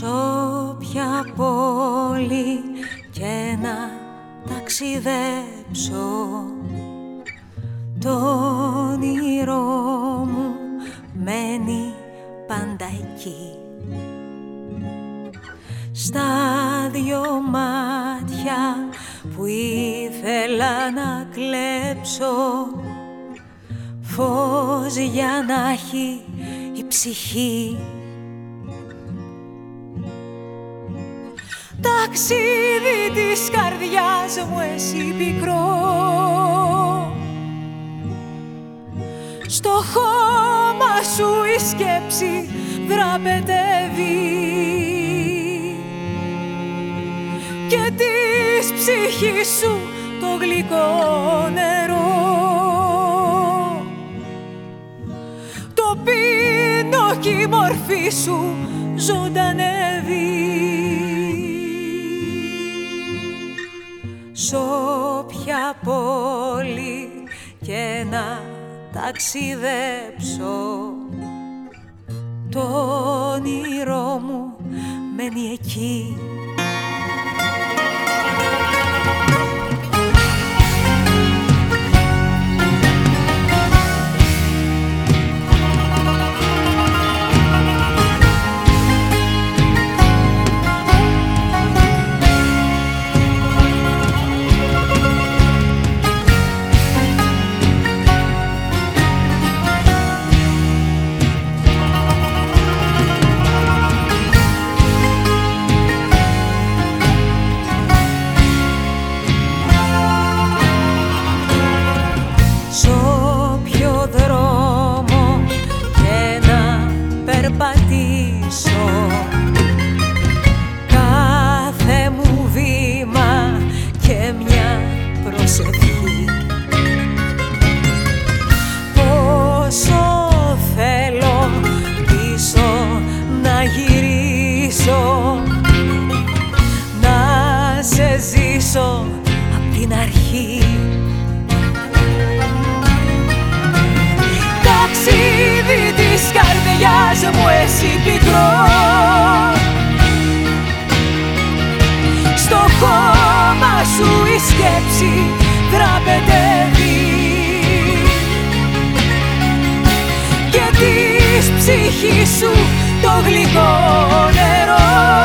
όποια πόλη και να ταξιδέψω. Το όνειρό μου μένει πάντα εκεί. Στα δυο μάτια που ήθελα να κλέψω φως για να έχει η ψυχή Ταξίδι της καρδιάς μου εσύ πικρό. Στο χώμα σου η σκέψη δραπετεύει. Και της ψυχής σου το γλυκό νερό. Το πίνω κι η μορφή σου ζωντανεύει Σ' όποια πόλη και να ταξιδέψω. Το όνειρό μου μένει εκεί ψυχή σου το γλυκό νερό.